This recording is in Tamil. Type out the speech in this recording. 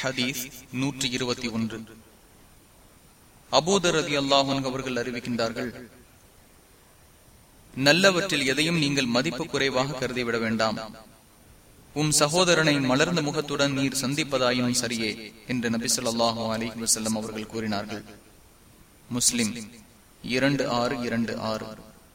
ஹதீஸ் நூற்றி இருபத்தி ஒன்று. அபூதர் அல்லாஹன் அவர்கள் அறிவிக்கின்றார்கள் நல்லவற்றில் எதையும் நீங்கள் மதிப்பு குறைவாக கருதிவிட வேண்டாம். உம் சகோதரனை மலர்ந்த முகத்துடன் நீர் சந்திப்பதாயினும் சரியே என்று நபி சொல்லாஹு அலி வசல்லம் அவர்கள் கூறினார்கள். முஸ்லிம் இரண்டு ஆறு இரண்டு ஆறு.